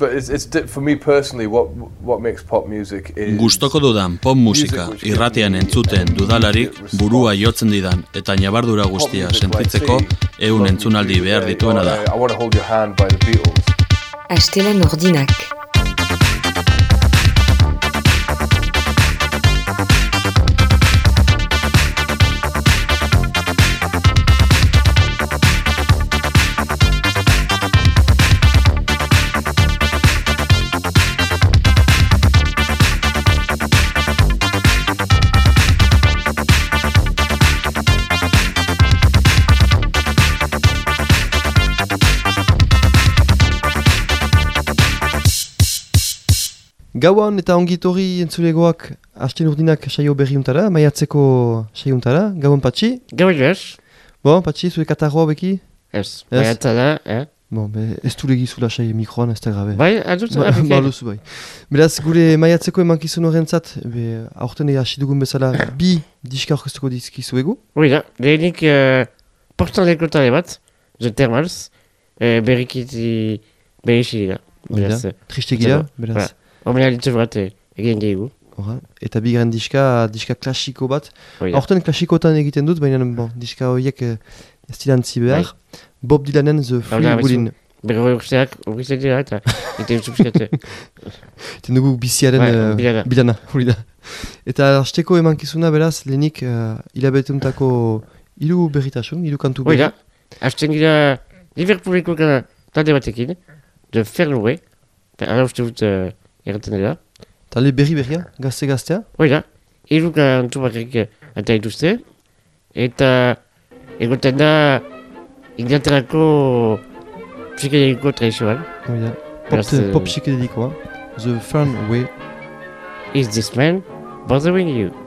but it's, it's di- for me personally what what makes pop music is Gustoko dudan pop musika irratian entzuten dudalarik burua jotzen didan eta nabardura guztia sentitzeko ehun entzunaldi behar dituena da. I, I Gauan eta ongitorri entzulegoak hasten urdinak saio berriuntara, maiatzeko saiuntara, gauan patxi. Gau ez, Bon, patxi, zure katarroa beki? ez, baiatza da, eh? Bon, be, ez du legizula sai mikroan ez da grabe. Bai, adut, Ba- apike. baduzu bai. Beraz, gure maiatzeko emankizun horrentzat, be, aurten hasi dugun bezala bi diska orkestuko dizkizuegu. Hoi da, lehenik uh, postan lekotare bat, The Thermals, uh, berrikiti berixi dira. Hori da, Beraz, eh, triste gira, beraz. Homena ditzu bat eh, egin gehiago. Horra. Eta bigarren diska, diska klasiko bat. Hoi da. Aurten klasikotan egiten dut, baina bon, diska horiek eh, ez dirantzi behar. Bob Dylanen The Free da, Wheelin. Berro urteak, urrizet dira eta ite zuzkete. Eten dugu biziaren Bai, eh, bilana. bilana, hori da. Eta hasteko emankizuna beraz, lehenik uh, hilabetuntako hiru berritasun, hiru kantu Hoi da, hasten gira Liverpooleko kana talde batekin, The Fernway, ara uste dut uh, erraten dela. Tale berri berria, gazte-gaztea. Hoi da, hiru kantu bakarrik eta dituzte, eta egoten da Inglaterrako psikedeliko tradizioan. Hori da. Pop, pop psikedelikoa. The Fun Way. Is this man bothering you?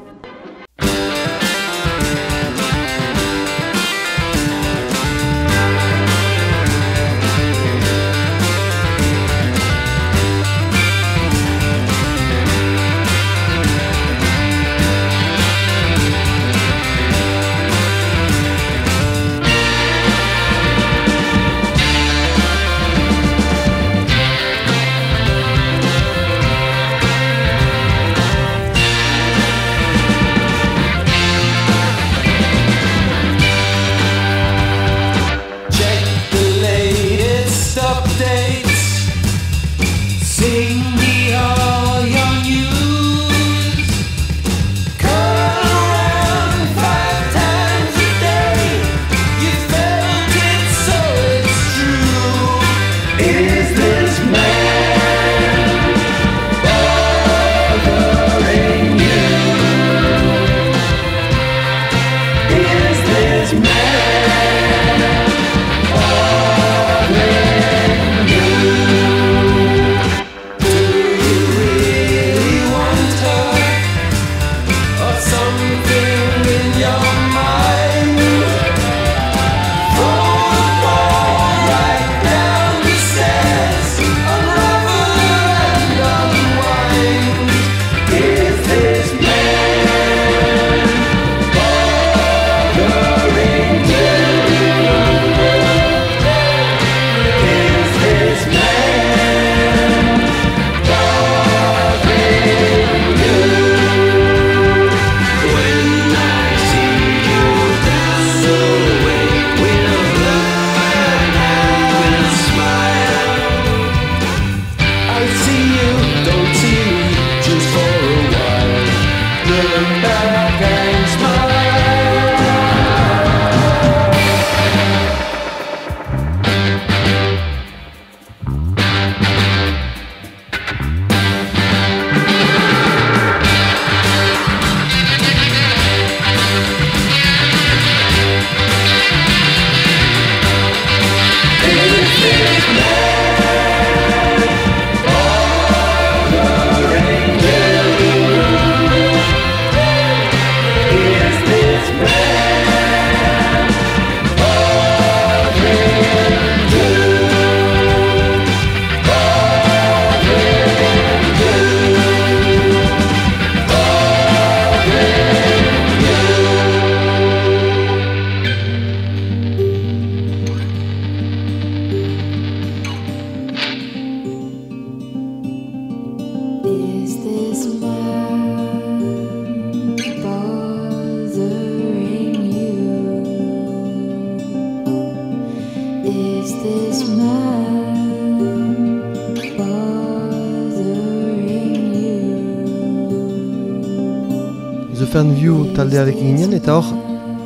Fernview taldearekin ginen, eta hor,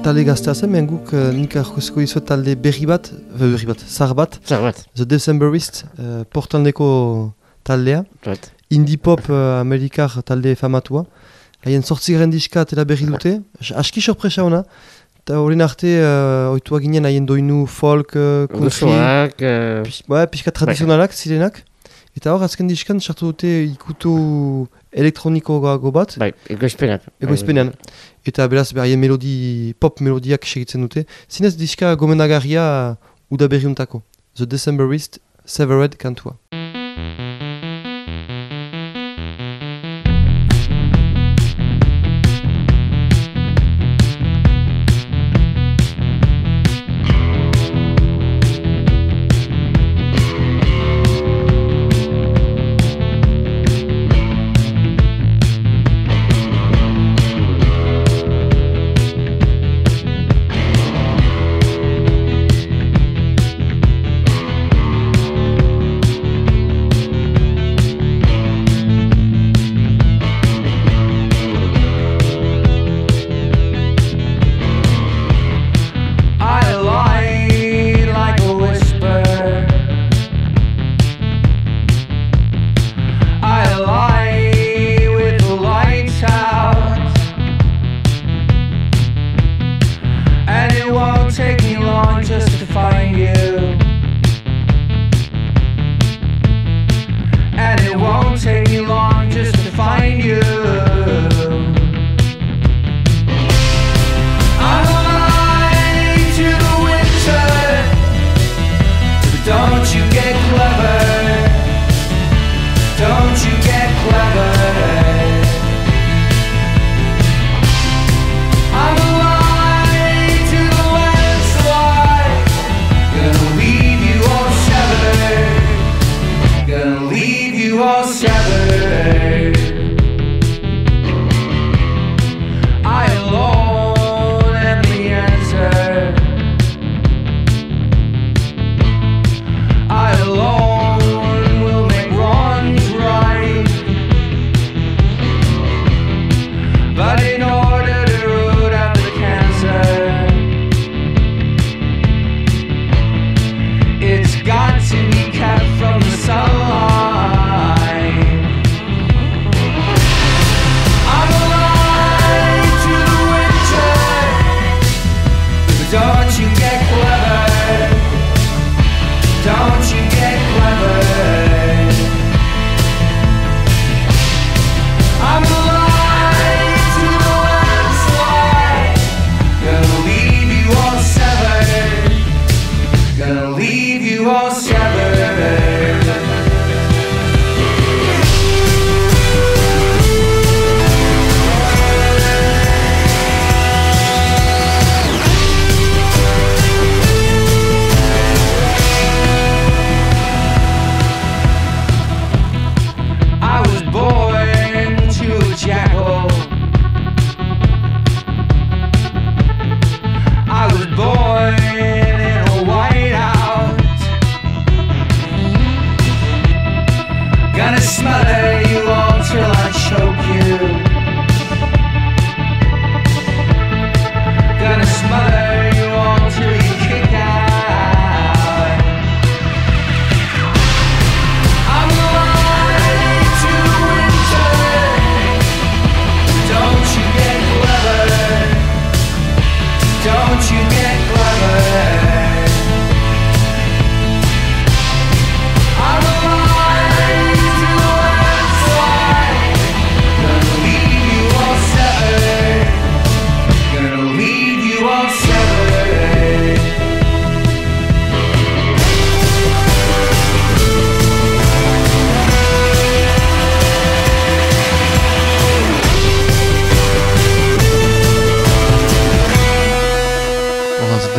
talde gaztea zen, mehen guk uh, nik arkozko izuet talde berri bat, uh, berri bat, zar bat, Zer bat. The Decemberist, uh, portaldeko taldea, Bat. indie pop uh, amerikar talde famatua. Haien sortzigaren diska atera berri dute, As- aski sorpresa ona, eta horien arte uh, oitua ginen haien doinu folk, uh, country, eh, ouais, pixka tradizionalak zirenak. Eta hor, azken diskan sartu dute ikutu elektronikoago bat, bai, egoizpenak. egoizpenean. Eta beraz, behar melodi, pop melodiak segitzen dute. Zinez diska gomendagarria uda berriuntako. The Decemberist, Severed kantua.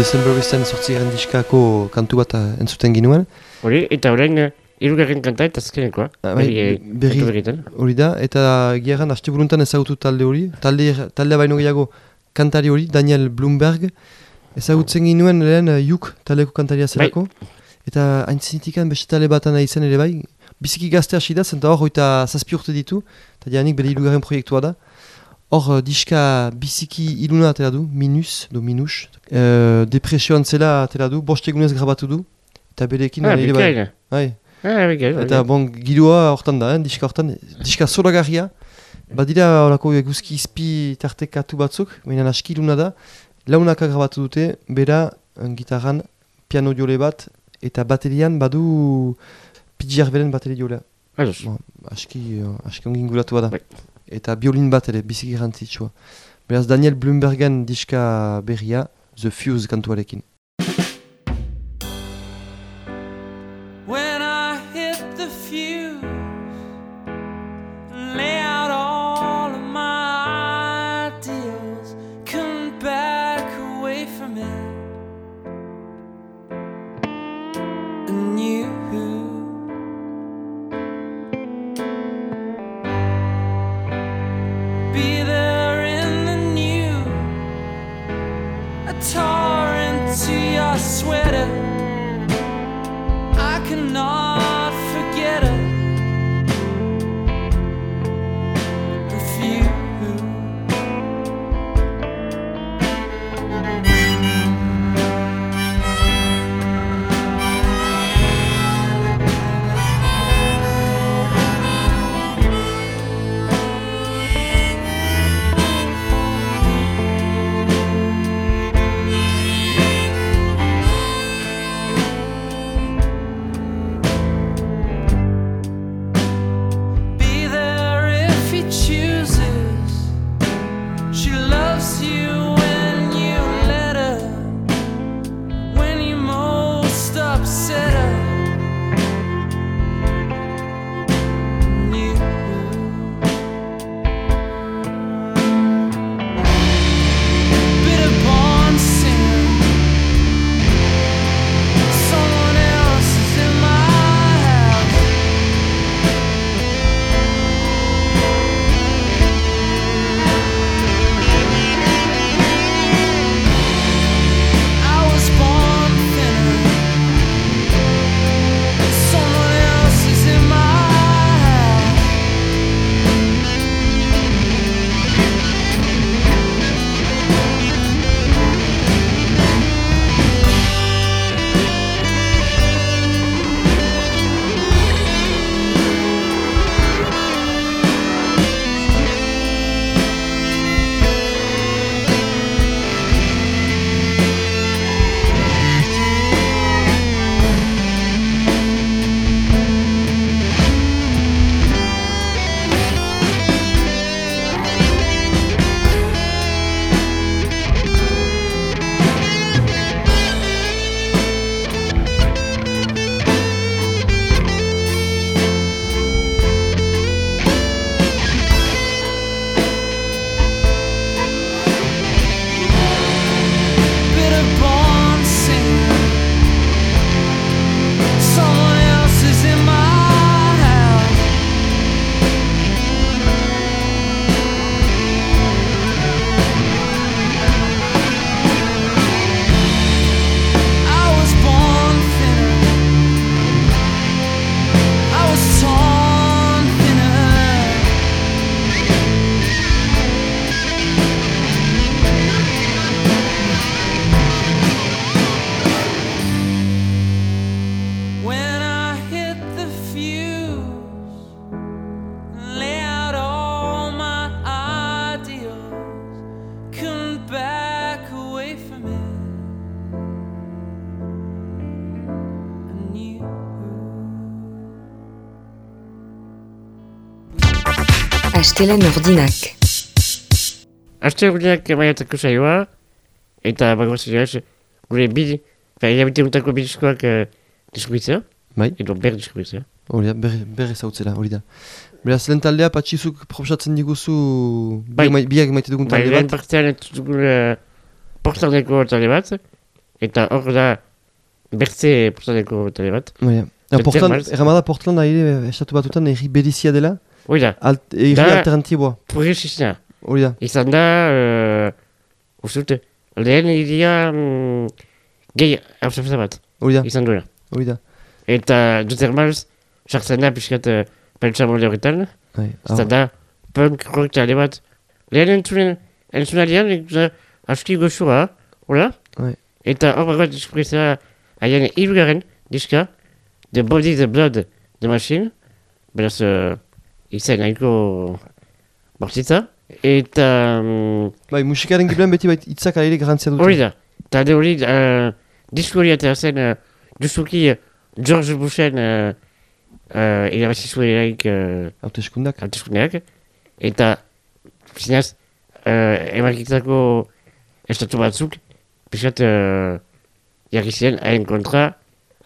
Horaz, Decemberisten sortzigaren diskako kantu bat eh, entzuten ginuen. Hori, eta orain eh, hirugarren kanta eta azkenekoa. Ah, bai, Berri, eh, berri-. Hori da, eta giaran haste buruntan ezagutu talde hori, talde, taldea baino gehiago kantari hori, Daniel Bloomberg, ezagutzen ginuen lehen Juk taldeko kantaria zelako, eta hain zinitikan beste talde batan izan ere bai, biziki gazte hasi da, zenta hor hoita zazpi urte ditu, eta janik bere hirugarren proiektua da. Hor, uh, diska biziki iluna atera du, minus, do minus. Uh, depresioan zela atera du, bost egunez grabatu du. Eta berekin... Ah, ere bai. bikain. Bai. Ah, bikain. Eta bon, giroa hortan da, eh, diska hortan, diska zoragarria. Badira horako eguzki izpi tartekatu batzuk, baina aski iluna da. Launaka grabatu dute, bera, gitarran, piano jole bat, eta baterian badu pidjar beren bateri jolea. Ados. Bon, aski, aski ongin guratua da. Bai. Eta biolin bat ere, biziki garantzitsua. Beraz, Daniel Bloombergen diska berria, The Fuse kantuarekin. Astelen ordinak. Aste gureak maiatako saioa, eta bagoaz ez, gure bi, fa, hilabete untako bi diskoak uh, diskribitzea, Bai. edo ber diskribitzea. Hori da, berre, berre zautzela, hori da. Beraz, lehen taldea patxizuk proposatzen diguzu Bai. biak, mai- biak maite dugun Bai, talde lehen bat. partean ez dugu uh, portaldeko talde bat, eta hor da bertze portaldeko talde bat. Bai, ja. Eta Portland, erramada Portland ere estatu batutan erri berizia dela, Hoi da, alt, erri Da- alternatiboa, progresista. hori da. Izan da, uh, usute, lehen iria mm, gehi hausapesa bat, Hori da, izan duena. hori da. Eta Dutzer Mars, sartzen da pixkat uh, pentsa molde horretan, Bai, izan da punk rock talde bat lehen entzunen, entzunalian, ikusa, aski goxua, hola? Bai. Eta hor bat diskurrizera, haien hilgaren diska, The Body, The Blood, The Machine, beraz, uh, izan nahiko bortitza, eta... mm, Bai, musikaren gibelen beti bait itzak ere garantzia dute. Hori da. Talde hori, uh, disko hori atera zen, uh, justuki uh, George Bushen uh, uh, irabazi zuelarik uh, Hauteskundak. hauteskundeak. Eta, zinaz, uh, emakitzako estatu batzuk, pixat, uh, jarri ziren, haien kontra,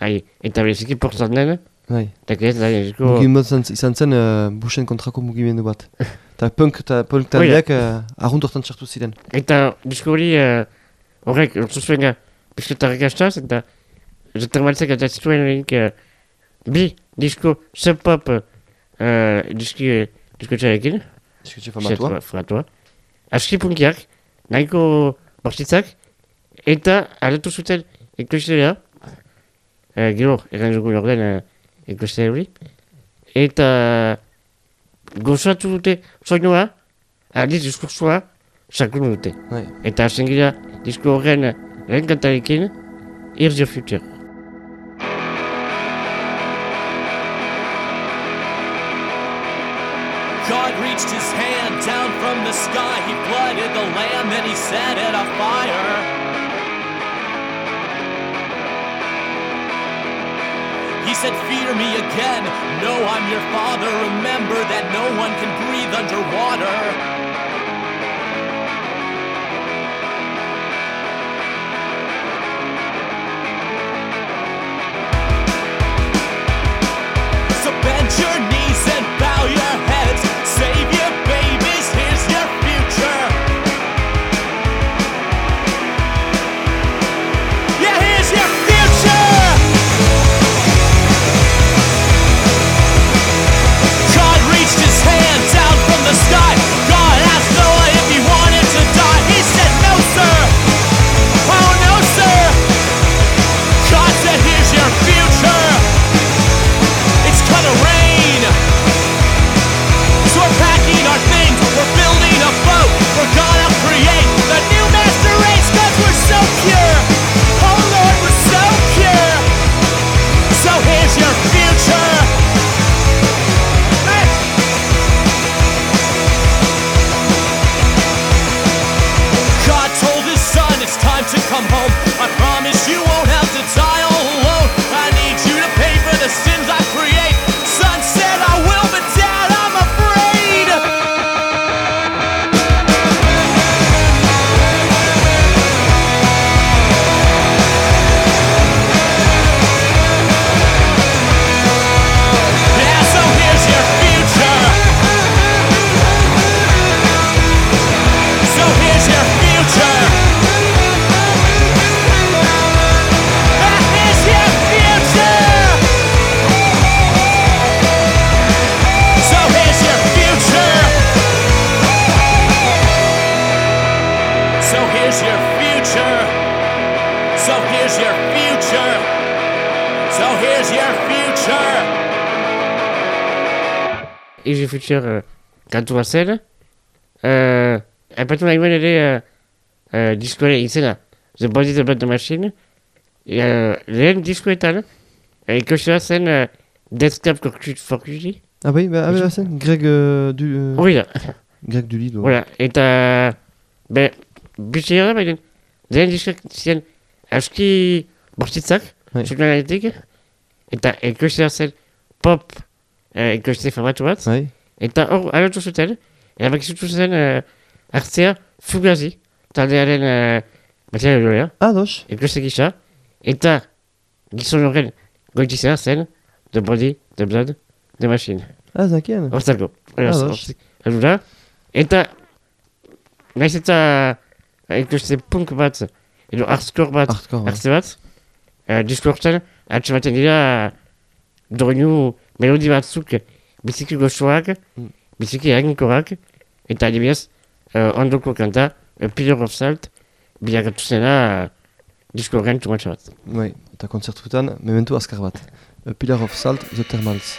hai, eta bereziki portan den, Bai. eta ez da, disko... Mugimendu zan- izan zen uh, Bushen kontrako mugimendu bat. Eta punk eta punk taldeak uh, hortan txartu ziren. Eta disko hori uh, horrek lortu zuen uh, pixkat arrakastaz, eta eta zituen lehink uh, bi disko sub-pop uh, diski, disko txarekin, Eskutxe famatua. famatua. Aski punkiak, nahiko bortitzak, eta alatu zuten ekoizlea, uh, gero, eran dugu orden uh, ekoizlea hori, eta gozatu dute soinua, aldiz diskursua, sakunu dute. Bai. Eta hasten gira, disko horren eh, lehen kantarekin, Here's Your Future. God reached his hand down from the sky. He flooded the land, then he set it afire. He said, Fear me again. No, I'm your father. Remember that no one can breathe underwater. Your culture euh, gantouasselle, euh, un patron est euh, euh, disco, là, The Machine, et euh, Disco et que sur la scène, euh, for QG. Ah oui, bah, ah, la scène, Greg euh, du. Oui. Greg du Voilà, et t'as. Ben, Disco Ashki, sur l'analytique, et t'as, et que sur la scène, Pop, et que je sais, Fabrice eta hor, alatu zuten, erabaki zutu zen eh, hartzea fugazi, taldearen eh, materialoa, Ah, dos. ekoizte gisa, eta gizon horren goitizena zen The Body, The Blood, The Machine. Ah, zakien. Hortzako. Ah, dos. Hora, eta naiz eta ikuste punk bat, edo hardcore bat, hartze bat, uh, diskortzen, atxe baten dira doinu melodi batzuk biziki gozoak, biziki eraginkorrak, eta adibidez, uh, ondoko kanta, A Pillar of Salt, bilakatu zena uh, disko horren tumatxa bat. Bai, eta kontzertuetan, mementu azkar bat. A Pillar of Salt, The Thermals.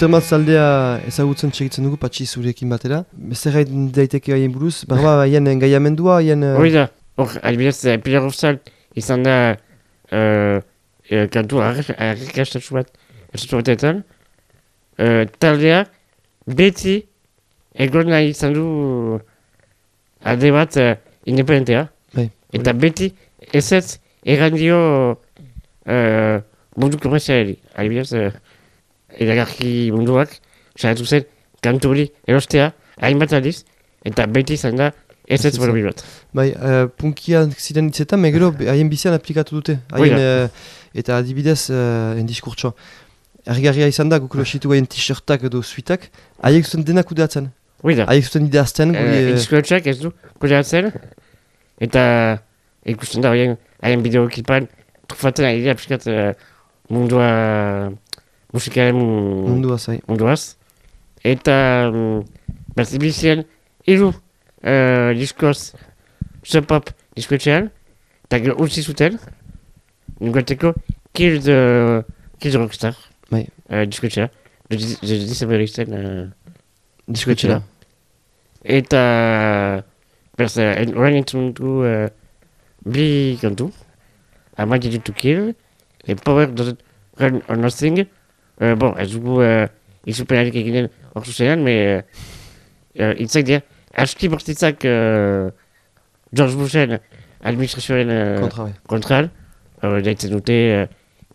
Zutermat zaldea ezagutzen txegitzen dugu patxi zurekin batera. Zer gaiten daiteke haien buruz? Barba haien engaiamendua, haien... eh, Hori da, hor, adibidez, uh, Pilar Ufzal izan da uh, uh, kantu arrikastatzu bat, estatu batetan. Uh, taldea beti egon nahi izan du alde bat uh, independentea. Bai, Eta beti ezetz errandio uh, mundu komerzialari. Adibidez, uh, eragarki munduak, saratu zen, kantu hori erostea, hainbat aldiz, eta beti izan da ezetz Ezetz. borobil bat. Bai, uh, punkian ziren hitzetan, megero haien bizian aplikatu dute. Haien, eh, eta adibidez, uh, en diskurtso. Ergarria izan da, guk lositu haien t-shirtak edo suitak, haiek zuten denak kudeatzen. Hoi da. Haiek zuten idazten, Uh, guri... eh, Edizkoetxak ez du, kudeatzen, eta ikusten da horien haien bideokipan trufatzen ari dira pixkat uh, mundua musikaren mundua zai. munduaz. Eta um, bazibizien hiru uh, diskoz sub-pop diskoetxean, eta gero utzi zuten, ninguateko Kill the, Kill the Rockstar Bai. uh, diskoetxea, de disaberisten uh, Diskoetxera. Eta, beraz, uh, en- orain entzun du uh, bi kantu, I Might Need to Kill, e Power Doesn't Run on Nothing. Uh, bon, ez dugu uh, izupenarik eginen hor zuzenean, me uh, uh, itzak dira, aski bortitzak uh, George Bushen administrazioaren uh, Kontra, bai. kontran, uh, daitzen dute uh,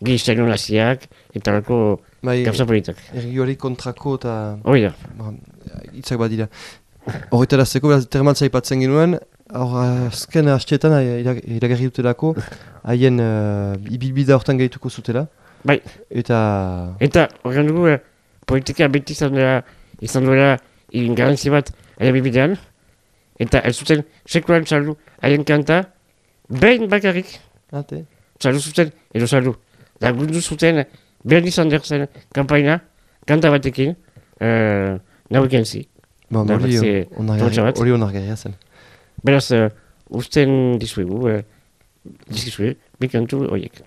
gehiztaino naziak, eta lako Bai, gauza politak. ergioari kontrako eta... Hoi da. Ba, hitzak badira. Horretarazteko, beraz, termaltza aipatzen genuen, hor azken hasteetan iragarri dutelako, haien uh, ibilbida hortan gehituko zutela. Bai. Eta... Eta horren dugu, eh, politika beti izan duela, izan duela egin garantzi bat haien bibidean. Eta ez zuten sekulan txaldu haien kanta, behin bakarrik Ate. txaldu zuten edo txaldu. Da gundu zuten Bernie Sandersen kampaina, kanta batekin, uh, now we can see. Ba, hori onargarria hori onargarria zen. Beraz, uh, usten dizuegu, uh, dizkizue, bi kantu horiek.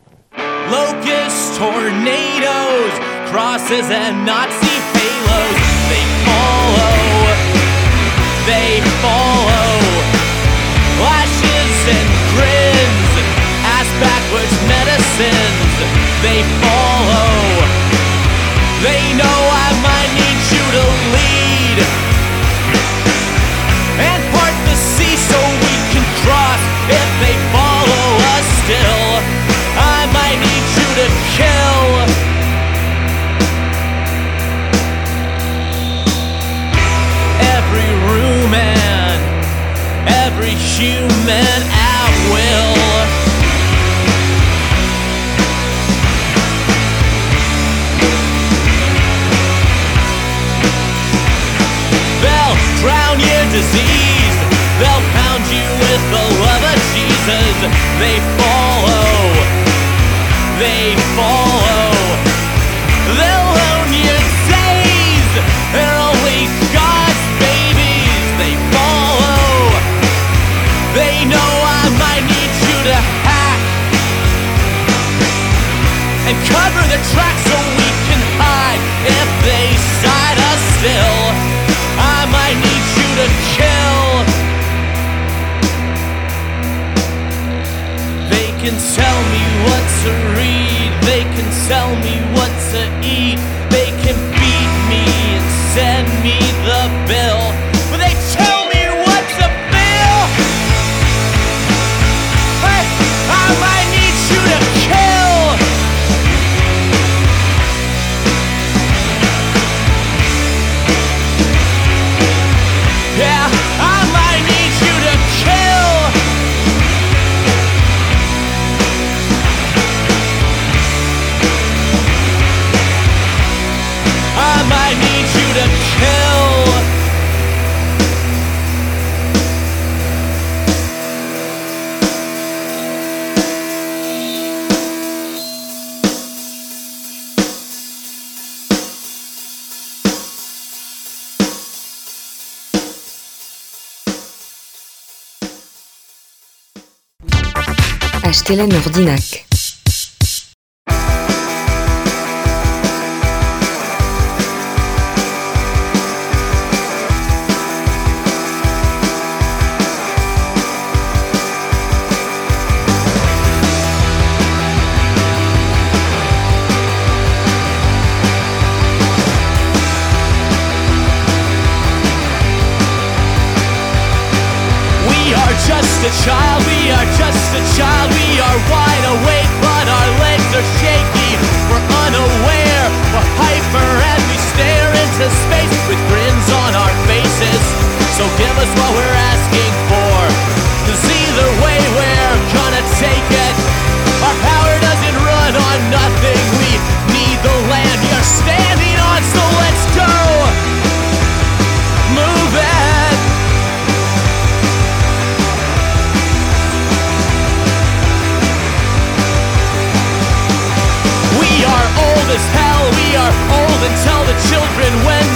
Locusts, tornadoes, crosses, and Nazi halos. They follow, they follow. Lashes and grins, ass backwards medicines. They follow. They know I might need you to lead and part the sea so we can cross if they follow us still to kill. Every room and every human at will. They'll drown your disease. They'll pound you with the love of Jesus. They fall. Hélène Ordinac. just a child, we are just a child, we are wide awake. old and tell the children when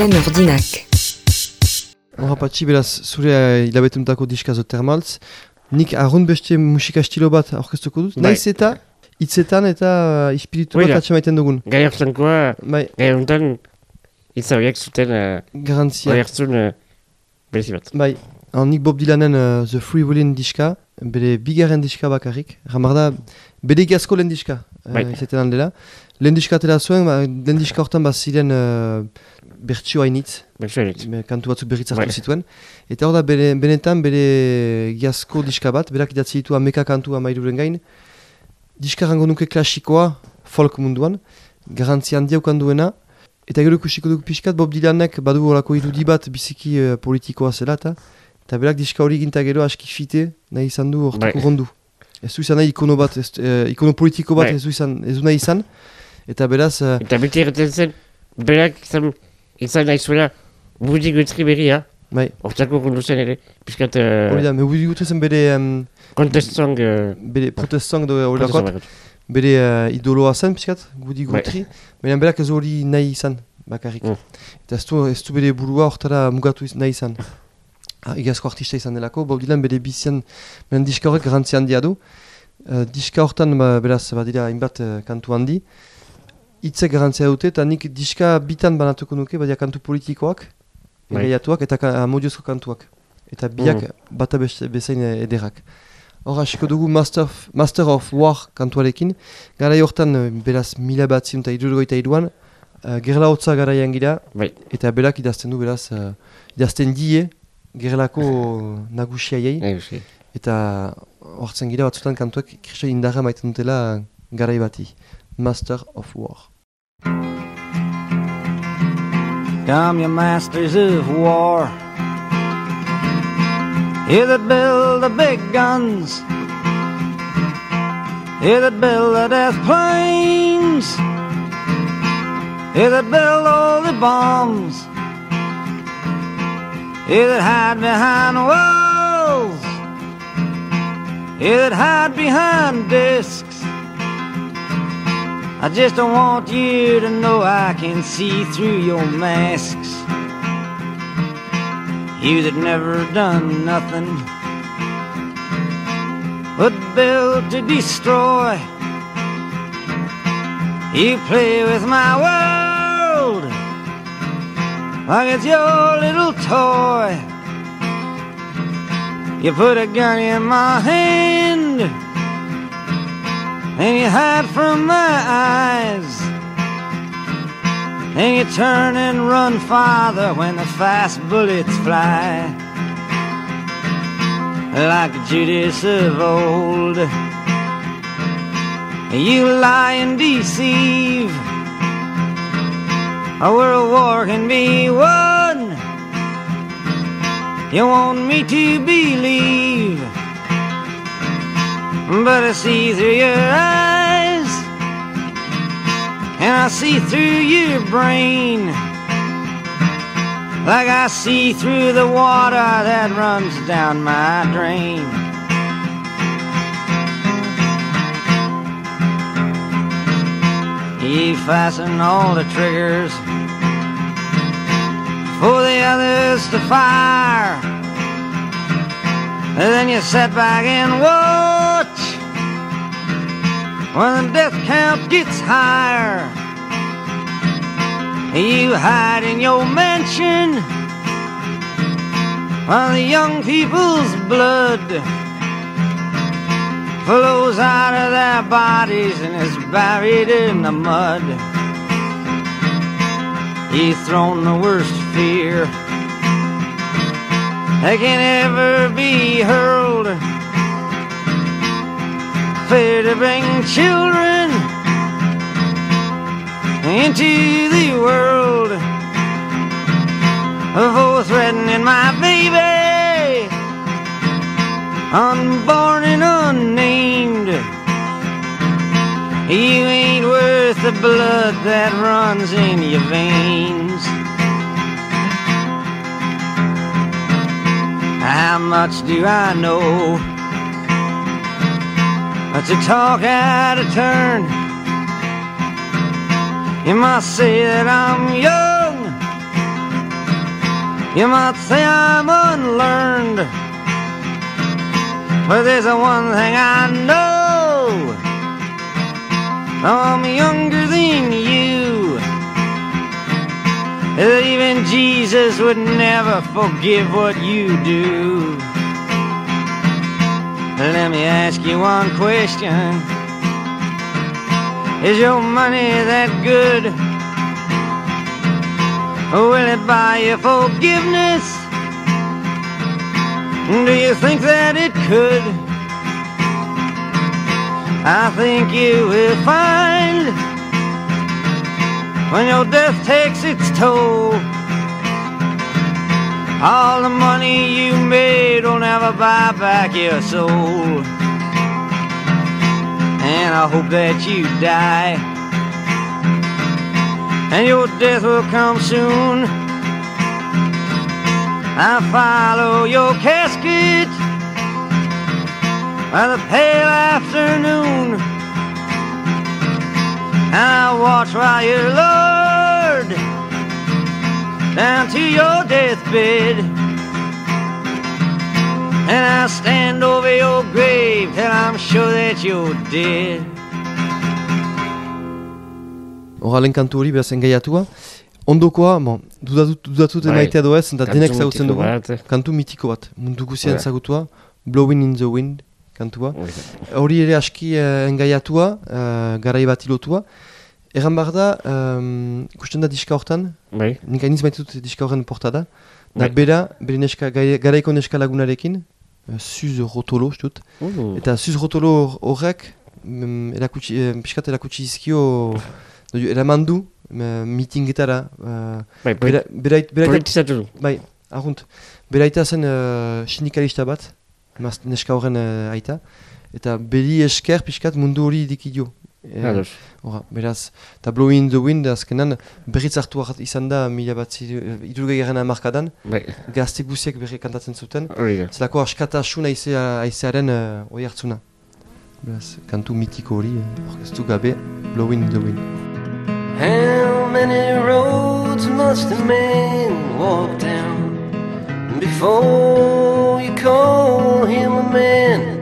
ordinak. Horra patxi, beraz, zure uh, hilabetuntako diska zo termaltz. Nik arrun beste musika estilo bat aurkeztuko dut. Bai. Naiz eta hitzetan eta uh, ispiritu Hoi bat da. atxemaiten dugun. Gai hartzenkoa, Bai, gai honetan, hitza horiek zuten uh, garantzia. hori hartzun uh, berezi bat. Bai, hau nik Bob Dylanen uh, The Free Willin diska, bere bigarren diska bakarrik. Ramar da, bere egiazko lehen diska, uh, Bai. izaten aldela. Lehen diska atera zuen, ba, lehen diska hortan bat ziren uh, bertsio hainitz, Bertsu horiek. be- kantu batzuk berriz hartu Bai. zituen. Eta hor da, bere, benetan bere egiazko diska bat, berak idatzi ditu ameka kantu amairuren gain. Diska rango nuke klasikoa, folk munduan, garantzia handia ukan duena, Eta gero ikusiko dugu pixkat, Bob Dylanek badu horako irudi bat biziki uh, politikoa zela eta eta berak diska hori ginta gero aski fite nahi izan du hortuko Bai. rondu. Ez du izan nahi ikono bat, ez, eh, ikono politiko bat Bai. ez du izan, ez du nahi izan. Eta beraz, uh, Eta beti erretzen zen, berak izan, izan nahi zuela, budi gutri berria, bai, hortzako gundu zen ere, piskat hori uh, da, me huri gutu zen bere, um, contest song, uh, bere do hori bere uh, idoloa zen gutri, baina berak ez hori nahi izan, bakarrik. Mm. Eta ez du, ez du bere burua hortara mugatu nahi izan. Ah, Igazko artista izan delako, Bob Dylan bere bizian, beren diska horrek garantzi handia du. Uh, diska hortan, ba, beraz, badira hainbat uh, kantu handi. Hitzek garantzia dute, eta nik diska bitan banatuko nuke, badia kantu politikoak, Bai. engaiatuak, eta ka, amodiozko kantuak. Eta biak bata beste- bezain eh, ederak. Hor, hasiko dugu Master of, Master of War kantuarekin. Garai hortan, eh, beraz, mila bat zinta irurgoita iruan, uh, gerla hotza garaian gira, Bai. eta berak idazten du, beraz, uh, idazten die, gerlako nagusiaiei, Nahi usi. eta hortzen gira batzutan kantuak kristal indarra maiten dutela garai bati. Master of War. Come, you masters of war. You that build the big guns. You that build the death planes. You that build all the bombs. You that hide behind walls. You that hide behind discs. I just don't want you to know I can see through your masks. You that never done nothing but build to destroy. You play with my world like it's your little toy. You put a gun in my hand and you hide from my eyes. And you turn and run farther when the fast bullets fly. Like Judas of old, you lie and deceive. A world war can be won. You want me to believe but I see through your eyes, and I see through your brain, like I see through the water that runs down my drain. You fasten all the triggers for the others to fire. And then you sit back and watch when the death count gets higher. You hide in your mansion while the young people's blood flows out of their bodies and is buried in the mud. You've thrown the worst fear that can ever be hurled. Fear to bring children into the world. For threatening my baby, unborn and unnamed. You ain't worth the blood that runs in your veins. How much do I know? But to talk out of turn, you might say that I'm young You might say I'm unlearned, but there's one thing I know. I'm younger than you. That even Jesus would never forgive what you do. Let me ask you one question. Is your money that good? Will it buy you forgiveness? Do you think that it could? I think you will find when your death takes its toll. All the money you made will never buy back your soul. And I hope that you die and your death will come soon. I follow your casket by the pale afternoon. And I watch while you lord down to your deathbed. And I stand over your grave till I'm sure that you're dead. Horalen kantu hori, beraz, engaiatua. Ondokoa, bon, dudatu, dudatu Bai. emaitea doez, eta Kantu denek zagutzen mitiko dugu. Kantu mitiko bat, mundu guzien Bai. zagutua, Blowing in the Wind, kantua. Hori ere aski uh, engaiatua, uh, garai bat ilotua. Egan behar da, um, ikusten da diska hortan, Bai, nik hainiz maitut diska horren portada, da Bai. bera, bere neska, garaiko neska lagunarekin, uh, Suz Rotolo, estut, Uh, Eta Suz Rotolo hor- horrek, mm, erakutsi, eh, pixkat erakutsi izkio, eraman du, eh, mitingetara. Uh, bai, bera, bera, bera, politizatu du. bai, argunt. Bera aita zen uh, sindikalista bat, neska horren uh, aita. Eta beri esker pixkat mundu hori dikidio. Eh, Ados. Hora, beraz, eta Blowing in the Wind azkenan berriz hartu izan da mila bat idurgei garen amarkadan, Bai, gazte guziek berri kantatzen zuten. Zelako askatasuna aizea, aizearen uh, oi hartzuna. Beraz, kantu mitiko hori, uh, orkestu gabe, Blowing in the Wind. How many roads must a man walk down before you call him a man?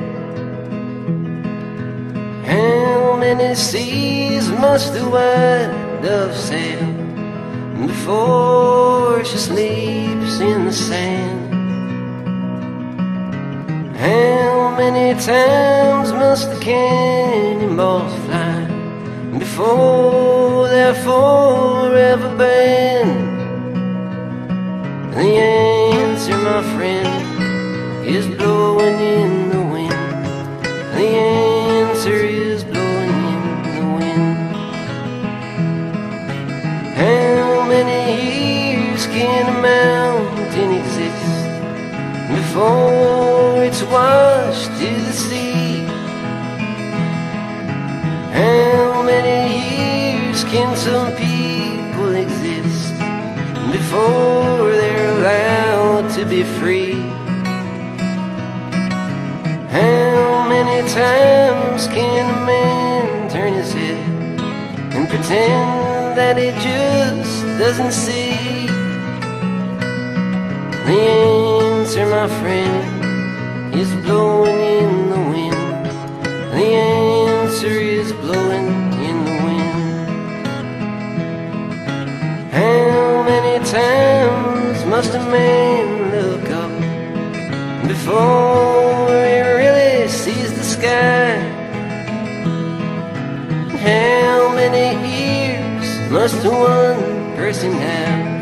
Many seas must the white dove sail before she sleeps in the sand? How many times must the cannonballs fly before they're forever banned? The answer, my friend, is blowing in before it's washed to the sea? How many years can some people exist before they're allowed to be free? How many times can a man turn his head and pretend that he just doesn't see? The answer, my friend, is blowing in the wind. The answer is blowing in the wind. How many times must a man look up before he really sees the sky? How many ears must one person have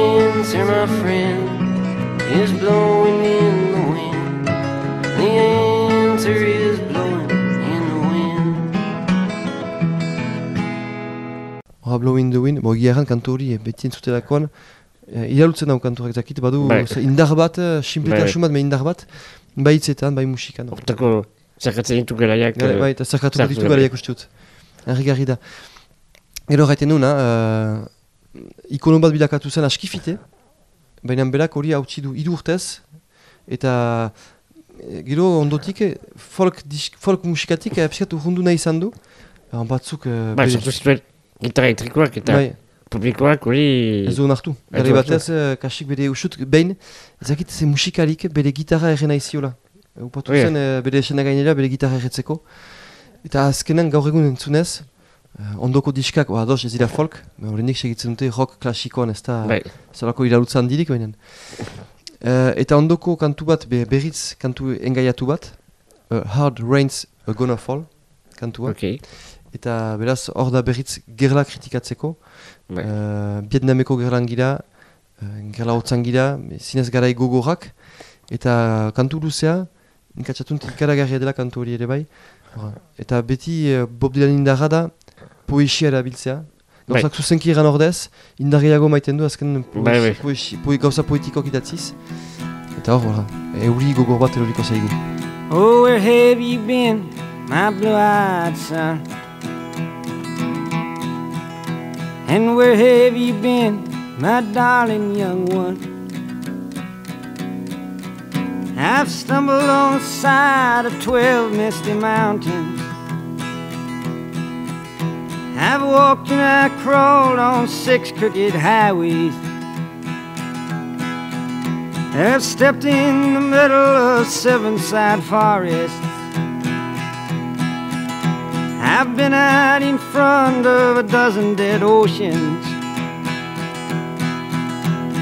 Answer, my friend, is blowing in the wind. The answer is blowing in the wind. Hora Blowing in the Wind, bo egia erran kantu hori eh, beti entzuterakoan, uh, iralutzen hau kantuak zakit, badu Bai. indar bat, uh, simpletasun Bai. bat, indar bat, bai hitzetan, bai musikan. Hortako zerkatzen ditu geraiak. Gare, eh, bai, eta zerkatu Zerkatu ditu gabe. gara uste dut. Harri garri da. Gero gaiten nuna, uh, ikono bat bilakatu zen askifite, baina berak hori hautsi du hiru urtez, eta eh, gero ondotik eh, folk, disk, folk musikatik uh, piskat urrundu nahi izan du, uh, batzuk... Uh, Bai, sortu zituen gitarra elektrikoak eta bai, publikoak hori... ez du onartu. Ez Gari batez, uh, kasik bere usut, behin, ezakit ze musikarik bere gitarra erren aiziola. Upatu zen uh, bere esena gainera bere gitarra erretzeko. Eta azkenan gaur egun entzunez, uh, ondoko diskak, oa ados ez dira folk, horrendik segitzen dute rock klasikoan ez da Bai, zelako iralutza handirik baina. Uh, eta ondoko kantu bat, be, berriz kantu engaiatu bat, uh, Hard Rains Are Gonna Fall, kantua. ok. Eta beraz hor da berriz gerla kritikatzeko, Bai. uh, Vietnameko gerlan gira, uh, gerla hotzan gira, zinez garai gogorak, eta kantu luzea, nikatxatunt ikaragarria dela kantu hori ere bai. Eta beti uh, Bob Dylan indarra da, poesia erabiltzea. Gauzak zuzenki egan ordez, indarriago maiten du azken poesi, Bai, bai. poesi, poe, gauza poetikok idatziz. Eta hor, hor, euri gogor bat eroriko zaigu. Oh, where have you been, my blue-eyed son? And where have you been, my darling young one? I've stumbled on the side of twelve misty mountains. I've walked and I crawled on six crooked highways. I've stepped in the middle of seven side forests. I've been out in front of a dozen dead oceans.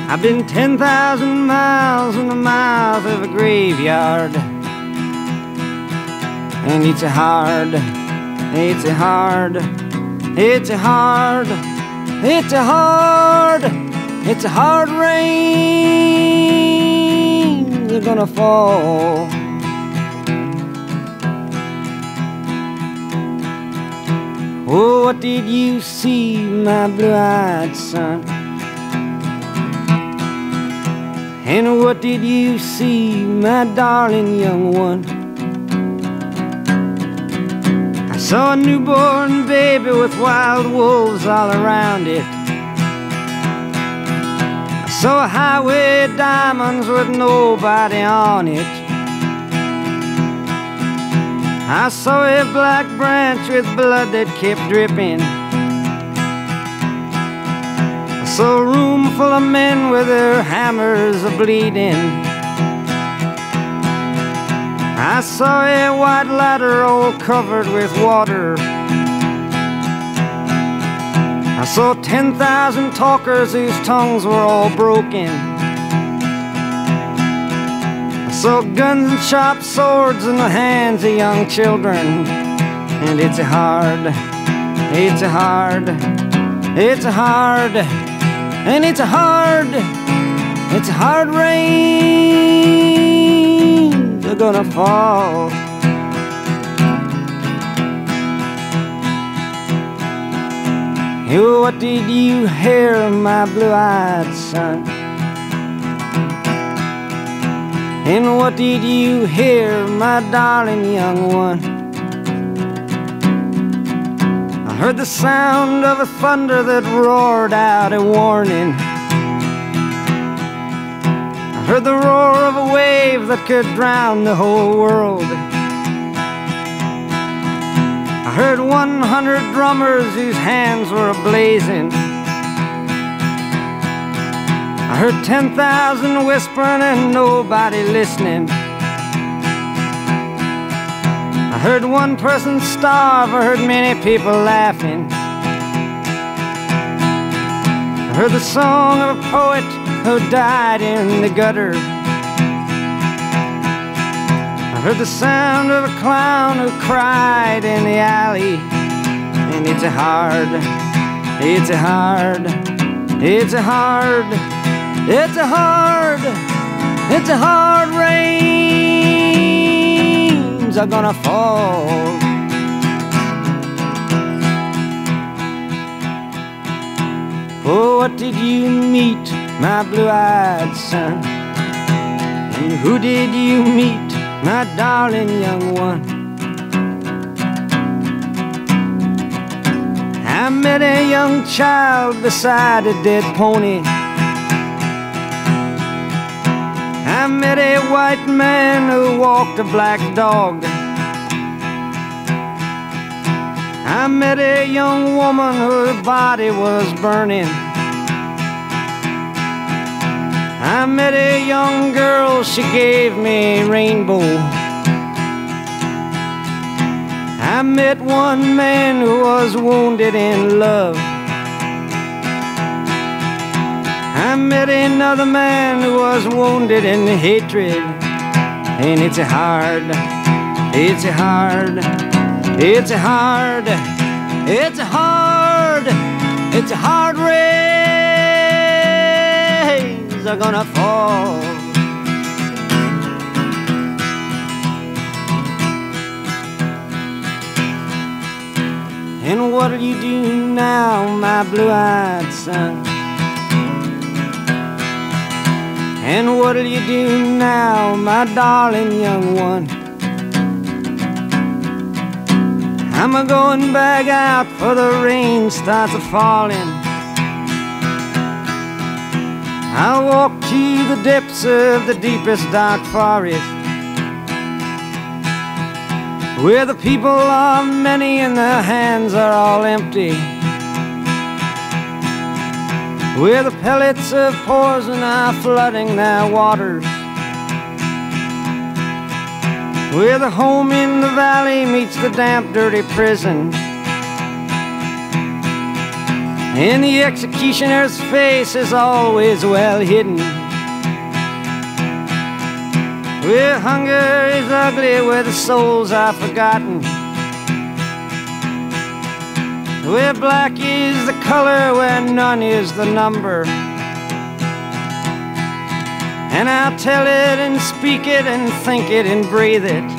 I've been 10,000 miles in the mouth of a graveyard. And it's a hard, it's a hard, it's a hard, it's a hard, it's a hard rain. They're gonna fall. Oh, what did you see, my blue-eyed son? And what did you see, my darling young one? Saw a newborn baby with wild wolves all around it. I saw a highway diamonds with nobody on it. I saw a black branch with blood that kept dripping. I saw a room full of men with their hammers a bleeding. I saw a white ladder all covered with water. I saw 10,000 talkers whose tongues were all broken. I saw guns and sharp swords in the hands of young children. And it's a hard, it's a hard, it's a hard, and it's a hard, it's a hard rain. They're gonna fall. What did you hear, my blue-eyed son? And what did you hear, my darling young one? I heard the sound of a thunder that roared out a warning. I heard the roar of a wave that could drown the whole world. I heard 100 drummers whose hands were ablazing. I heard 10,000 whispering and nobody listening. I heard one person starve, I heard many people laughing. I heard the song of a poet who died in the gutter. I heard the sound of a clown who cried in the alley. And it's a hard, it's a hard, it's a hard, it's a hard, it's a hard rains are gonna fall. Oh, what did you meet, my blue-eyed son? And who did you meet, my darling young one? I met a young child beside a dead pony. I met a white man who walked a black dog. I met a young woman whose body was burning. I met a young girl, she gave me a rainbow. I met one man who was wounded in love. I met another man who was wounded in hatred. And it's hard, it's hard, it's hard, it's hard, it's a hard are gonna fall. And what'll you do now, my blue-eyed son? And what'll you do now, my darling young one? I'm a going back out for the rain starts a falling. I walk to the depths of the deepest dark forest. Where the people are many and their hands are all empty. Where the pellets of poison are flooding their waters. Where the home in the valley meets the damp, dirty prison. And the executioner's face is always well hidden. Where hunger is ugly, where the souls are forgotten. Where black is the color, where none is the number. And I'll tell it and speak it and think it and breathe it.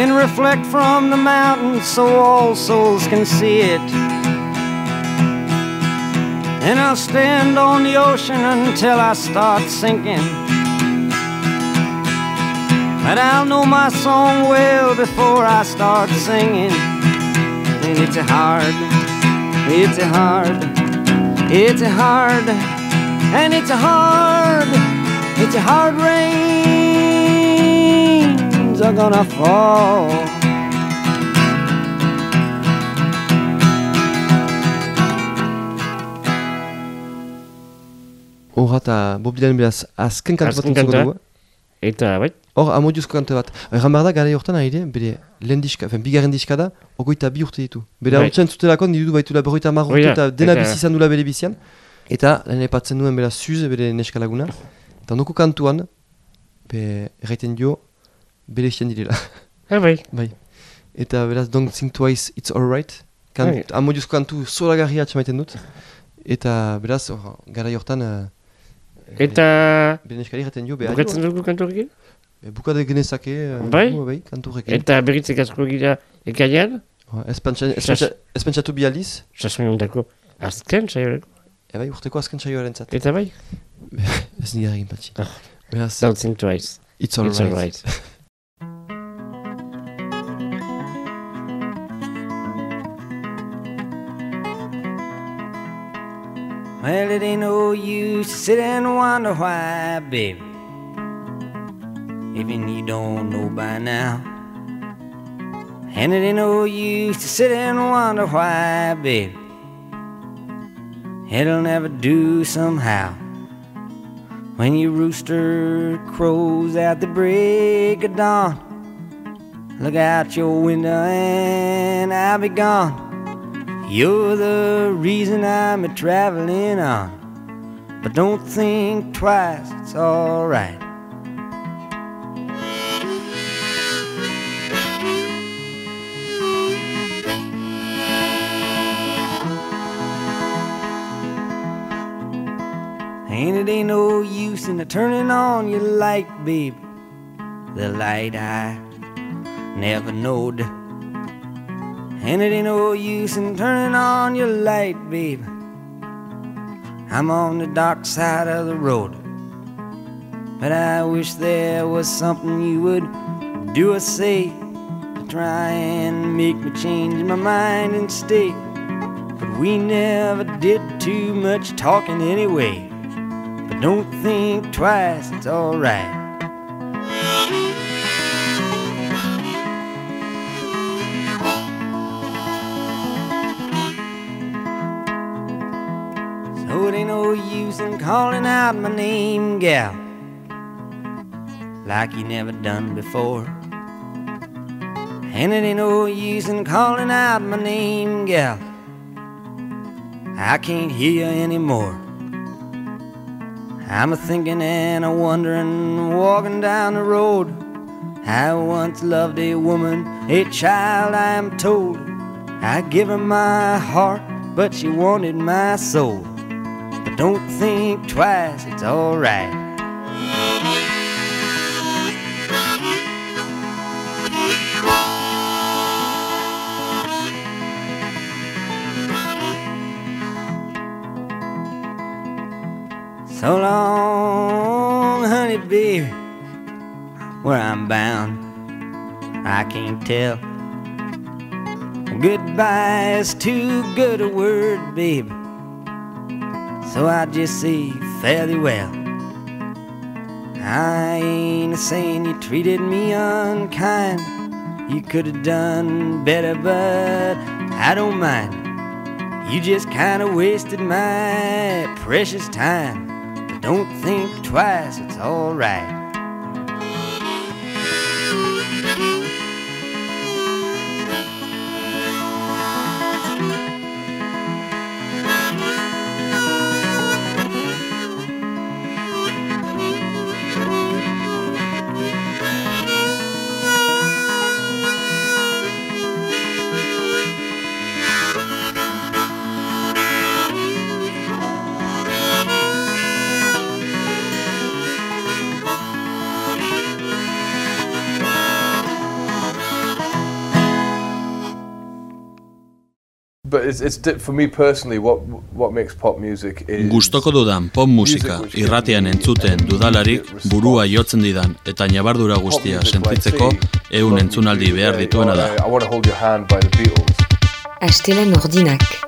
And reflect from the mountain so all souls can see it. And I'll stand on the ocean until I start sinking. But I'll know my song well before I start singing. And it's a hard, it's a hard, it's a hard, and it's a hard, it's a hard rains are gonna fall. Horra eta Bob Dylan beraz azken kantu bat entzuko dugu. Eta, bai, Hor, amodiozko kantu bat. Erran behar da, gara hortan aire, bere lehen diska, fen, bigarren diska da, ogoita bi urte ditu. Bere Bai. hau txen zutelako, nidu baitula berroita mar urte Hoi da, eta dena eta- bizi izan dula bere bizian. Eta, lehen epatzen duen bera zuz, bere neska laguna. Eta ondoko kantuan, be, erraiten dio, bere izan direla. ah, bai, bai. Eta beraz, don't think twice, it's alright. Kant, Bai. amodiozko kantu zoragarria atxamaiten dut. Eta beraz, hor, gara hortan, uh, eta bere neskari erraiten dio, be, bukatzen aio, dugu kantorrekin? be, bukade genezake, uh, Bai. gu, bai, kanturrekin. Eta berritzek asko gira ekaian, Ez pentsatu bi aldiz, sasonondako azken, saioreko. e bai, urteko azken saioaren zat. Eta bai, Ez nire egin patxi. Ah. Beraz, don't think twice. it's all It's right. Well, it ain't no use to sit and wonder why, baby. Even you don't know by now. And it ain't no use to sit and wonder why, baby. It'll never do somehow. When your rooster crows at the break of dawn, look out your window and I'll be gone. You're the reason I'm a traveling on. But don't think twice, it's alright. And it ain't no use in the turning on your light, baby. The light I never knowed. And it ain't no use in turning on your light, babe. I'm on the dark side of the road. But I wish there was something you would do or say to try and make me change my mind and stay. But we never did too much talking anyway. But don't think twice, it's alright. Use calling out my name, gal, like you never done before. And it ain't no use in calling out my name, gal. I can't hear you anymore. I'm a thinking and a wondering, walking down the road. I once loved a woman, a child, I am told. I give her my heart, but she wanted my soul. Don't think twice, it's alright. So long, honey, baby, where I'm bound, I can't tell. Goodbye is too good a word, baby. So I just say fairly well. I ain't saying you treated me unkind. You could have done better, but I don't mind. You just kind of wasted my precious time. But don't think twice, it's alright. It's, it's for me personally, what what makes pop music is Gustoko dudan pop musika irratian entzuten dudalarik burua jotzen didan eta nabardura guztia sentitzeko ehun entzunaldi behar dituena da. Astelen ordinak.